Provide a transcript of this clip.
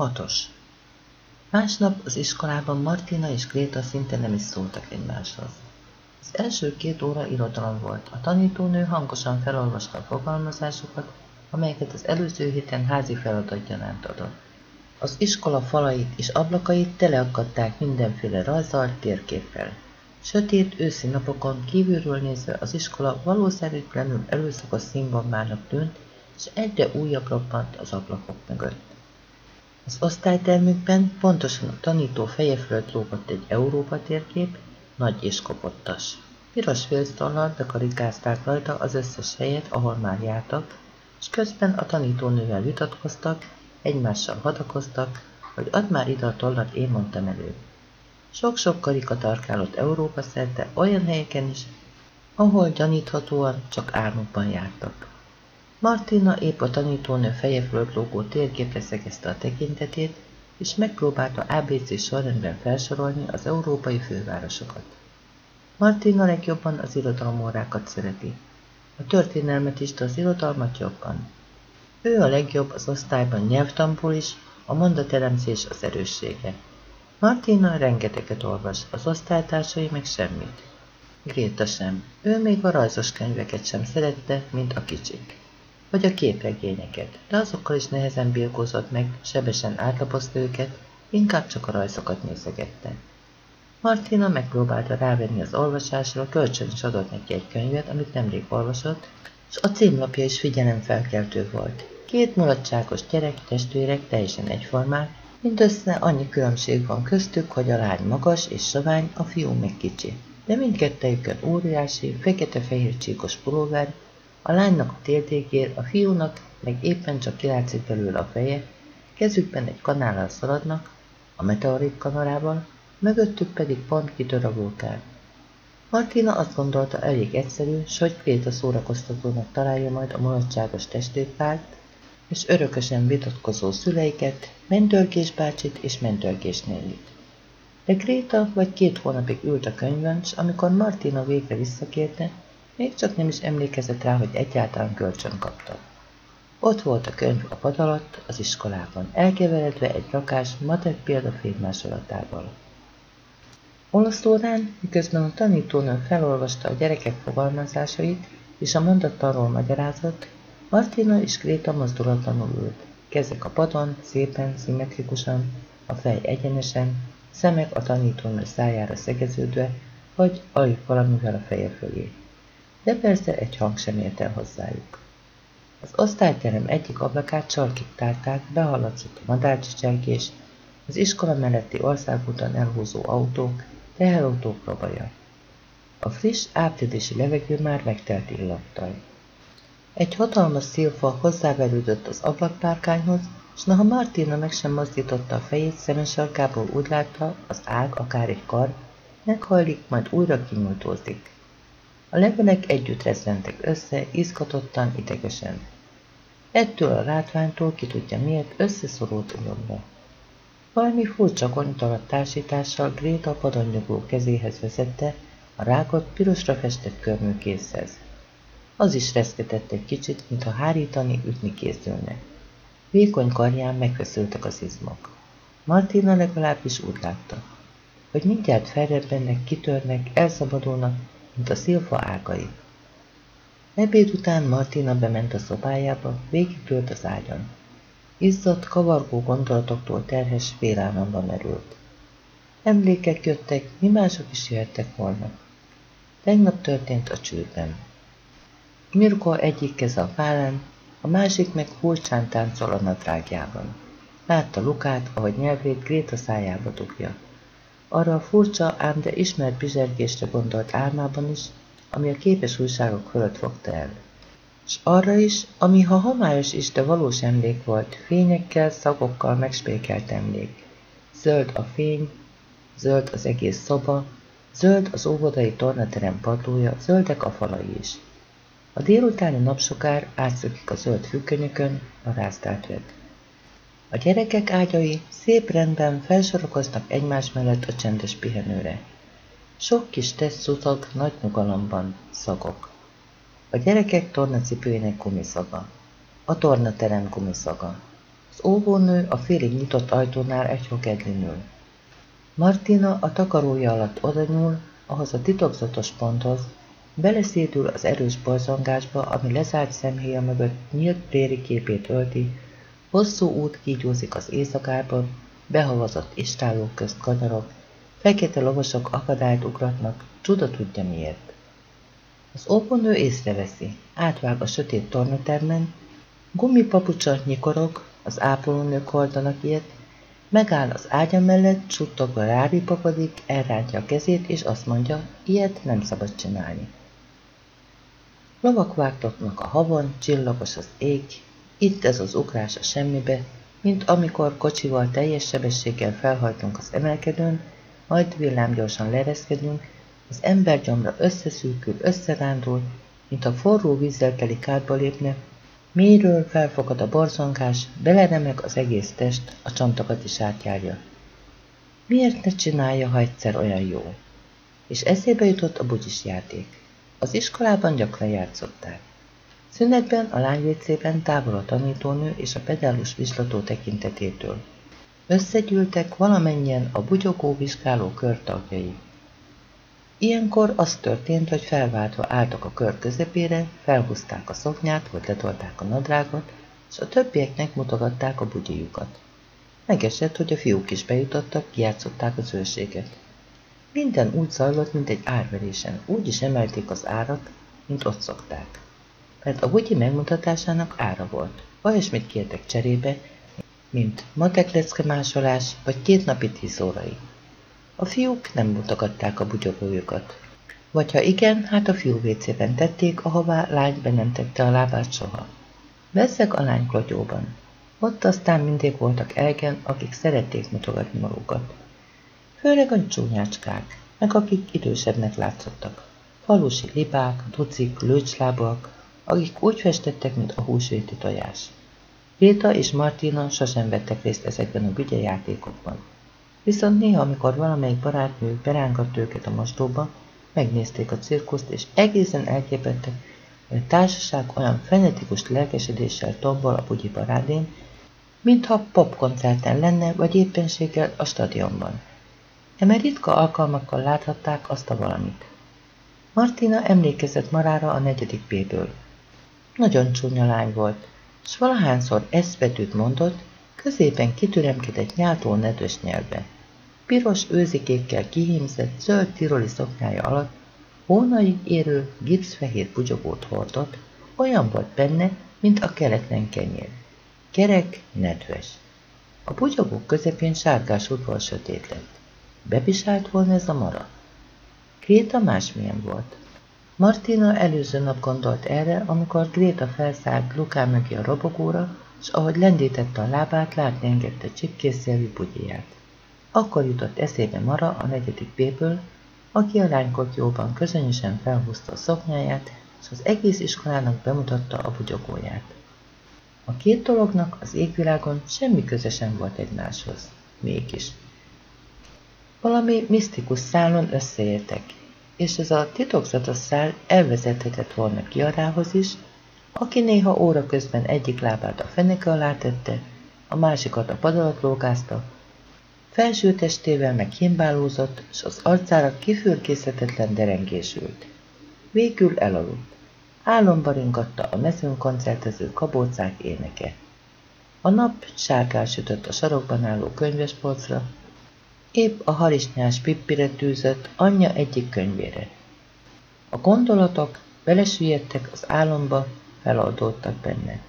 Hatos. Másnap az iskolában Martina és Gréta szinte nem is szóltak egymáshoz. Az első két óra irodalom volt. A tanítónő hangosan felolvasta a fogalmazásokat, amelyeket az előző héten házi feladat gyanánt adott. Az iskola falait és ablakait teleakadták mindenféle rajzal, térképpel. Sötét őszi napokon kívülről nézve az iskola valószerűtlenül előszakos színbombának tűnt, és egyre újabb roppant az ablakok mögött. Az osztálytermükben pontosan a tanító feje fölött lógott egy Európa térkép, nagy és kopottas. Piros félztollal bekarikázták rajta az összes helyet, ahol már jártak, és közben a tanítónővel vitatkoztak, egymással hadakoztak, hogy add már ide a tollat, én mondtam elő. Sok-sok karika tarkálott Európa szerte olyan helyeken is, ahol gyaníthatóan csak álmukban jártak. Martina épp a tanítónő feje fölött lógó térképre szegezte a tekintetét, és megpróbálta ABC sorrendben felsorolni az európai fővárosokat. Martina legjobban az irodalomórákat szereti. A történelmet is, de az irodalmat jobban. Ő a legjobb az osztályban nyelvtamból is, a mondateremzés az erőssége. Martina rengeteget olvas, az osztálytársai meg semmit. Gréta sem. Ő még a rajzos könyveket sem szerette, mint a kicsik vagy a képregényeket, de azokkal is nehezen birkózott meg, sebesen átlapozta őket, inkább csak a rajzokat nézegette. Martina megpróbálta rávenni az olvasásra, kölcsön is adott neki egy könyvet, amit nemrég olvasott, és a címlapja is figyelemfelkeltő volt. Két mulatságos gyerek, testvérek teljesen egyformák, mindössze annyi különbség van köztük, hogy a lány magas és sovány, a fiú meg kicsi. De mindkettejükön óriási, fekete-fehér csíkos pulóver, a lánynak a térdégér, a fiúnak meg éppen csak kilátszik belőle a feje, kezükben egy kanállal szaladnak, a meteorit kanarával, mögöttük pedig pont kitör a vulkán. Martina azt gondolta elég egyszerű, s hogy Kréta szórakoztatónak találja majd a mulatságos testvérpárt, és örökösen vitatkozó szüleiket, mentőrkés bácsit és mentőrkés nénit. De Kréta vagy két hónapig ült a könyvön, s amikor Martina végre visszakérte, még csak nem is emlékezett rá, hogy egyáltalán kölcsön kapta. Ott volt a könyv a pad alatt, az iskolában, elkeveredve egy rakás matek példa fénymásolatával. Olaszórán, miközben a tanítónő felolvasta a gyerekek fogalmazásait és a mondattanról magyarázott, Martina és Gréta mozdulatlanul ült. Kezek a padon, szépen, szimmetrikusan, a fej egyenesen, szemek a tanítónő szájára szegeződve, vagy alig valamivel a feje fölé de persze egy hang sem ért el hozzájuk. Az osztályterem egyik ablakát csarkig tárták, behallatszott a madárcsicsergés, az iskola melletti országúton elhúzó autók, teherautók robaja. A friss, áprilisi levegő már megtelt illattal. Egy hatalmas szilfa hozzáverődött az ablakpárkányhoz, s noha Martina meg sem mozdította a fejét, szemesarkából úgy látta, az ág, akár egy kar, meghajlik, majd újra kinyújtózik. A levelek együtt rezzentek össze, izgatottan, idegesen. Ettől a látványtól ki tudja miért összeszorult ujjomba. Valami furcsa gondolattásítással Gréta a padonyogó kezéhez vezette a rákot pirosra festett körmű készhez. Az is reszketett egy kicsit, mintha hárítani, ütni készülne. Vékony karján megfeszültek az izmok. Martina legalábbis úgy látta, hogy mindjárt felrebbennek, kitörnek, elszabadulnak, mint a szilfa ágai. Ebéd után Martina bement a szobájába, végigtört az ágyon. Izzott, kavargó gondolatoktól terhes félálmamba merült. Emlékek jöttek, mi mások is jöhettek volna. Tegnap történt a csőben. Mirko egyik keze a vállán, a másik meg furcsán táncol a nadrágjában. Látta Lukát, ahogy nyelvét Gréta szájába dugja arra a furcsa, ám de ismert bizsergésre gondolt álmában is, ami a képes újságok fölött fogta el. S arra is, ami ha homályos is, de valós emlék volt, fényekkel, szagokkal megspékelt emlék. Zöld a fény, zöld az egész szoba, zöld az óvodai tornaterem padlója, zöldek a falai is. A délutáni napsokár átszökik a zöld függönyökön, a ráztált vett. A gyerekek ágyai szép rendben felsorakoznak egymás mellett a csendes pihenőre. Sok kis tesztszutag nagy nyugalomban, szagok. A gyerekek tornacipőjének gumiszaga. A tornaterem gumiszaga. Az óvónő a félig nyitott ajtónál egyhogedlinül. Martina a takarója alatt odanyúl, ahhoz a titokzatos ponthoz, beleszédül az erős borzongásba, ami lezárt szemhéja mögött nyílt préri képét ölti, hosszú út kígyózik az éjszakában, behavazott istálók közt kanyarok, fekete lovasok akadályt ugratnak, csuda tudja miért. Az óvónő észreveszi, átvág a sötét tornatermen, gumipapucsot nyikorog, az ápolónők hordanak ilyet, megáll az ágya mellett, suttogva ráripapadik, elrántja a kezét, és azt mondja, ilyet nem szabad csinálni. Lovak vágtatnak a havon, csillagos az ég, itt ez az ugrás a semmibe, mint amikor kocsival teljes sebességgel felhajtunk az emelkedőn, majd villámgyorsan lereszkedünk, az ember gyomra összeszűkül, összerándul, mint a forró vízzel teli kádba lépne, mélyről felfogad a borzongás, beleremeg az egész test, a csontokat is átjárja. Miért ne csinálja, ha egyszer olyan jó? És eszébe jutott a bugyis játék. Az iskolában gyakran játszották. Szünetben a lányvécében távol a tanítónő és a pedálus vizslató tekintetétől. Összegyűltek valamennyien a bugyogó vizsgáló kör tagjai. Ilyenkor az történt, hogy felváltva álltak a kör közepére, felhúzták a szoknyát, vagy letolták a nadrágot, és a többieknek mutogatták a bugyijukat. Megesett, hogy a fiúk is bejutottak, kijátszották az őrséget. Minden úgy zajlott, mint egy árverésen, úgy is emelték az árat, mint ott szokták. Mert a bugyi megmutatásának ára volt. Olyasmit kértek cserébe, mint mateklecke másolás vagy két napi tíz órai. A fiúk nem mutogatták a bugyogójukat. Vagy ha igen, hát a fiú vécében tették, ahová lány be nem tette a lábát soha. Bezzeg a lány klotyóban. Ott aztán mindig voltak elegen, akik szerették mutogatni magukat. Főleg a csúnyácskák, meg akik idősebbnek látszottak. Falusi libák, ducik, lőcslábak, akik úgy festettek, mint a húsvéti tojás. Réta és Martina sosem vettek részt ezekben a bügye. Viszont néha, amikor valamelyik barátnőjük berángatt őket a mosdóba, megnézték a cirkuszt, és egészen elképettek, hogy a társaság olyan fenetikus lelkesedéssel tombol a bugyi parádén, mintha popkoncerten lenne, vagy éppenséggel a stadionban. Eme ritka alkalmakkal láthatták azt a valamit. Martina emlékezett marára a negyedik B-ből. Nagyon csúnya lány volt, s valahányszor eszbetűt mondott, középen kitüremkedett nyáltó nedves nyelve. Piros őzikékkel kihímzett zöld tiroli szoknyája alatt hónaig érő gipszfehér bugyogót hordott, olyan volt benne, mint a keletlen kenyér. Kerek, nedves. A bugyogók közepén sárgás udvar sötét lett. Bepisált volna ez a mara? Kréta másmilyen volt. Martina előző nap gondolt erre, amikor Gréta felszállt Lukán mögé a robogóra, és ahogy lendítette a lábát, látni engedte csipkészjelű bugyját. Akkor jutott eszébe Mara a negyedik béből, aki a lánykotyóban közönösen felhúzta a szoknyáját, és az egész iskolának bemutatta a bugyogóját. A két dolognak az égvilágon semmi közösen volt egymáshoz. Mégis. Valami misztikus szálon összeértek, és ez a titokzatos szál elvezethetett volna Kiarához is, aki néha óra közben egyik lábát a feneke alá tette, a másikat a pad alatt lógázta, felső testével meg himbálózott, s az arcára kifürkészhetetlen derengés ült. Végül elaludt. Álomba ringatta a mezőn koncertező kabócák éneke. A nap sárgál sütött a sarokban álló könyvespolcra, épp a harisnyás pippire tűzött anyja egyik könyvére. A gondolatok belesüllyedtek az álomba, feloldódtak benne.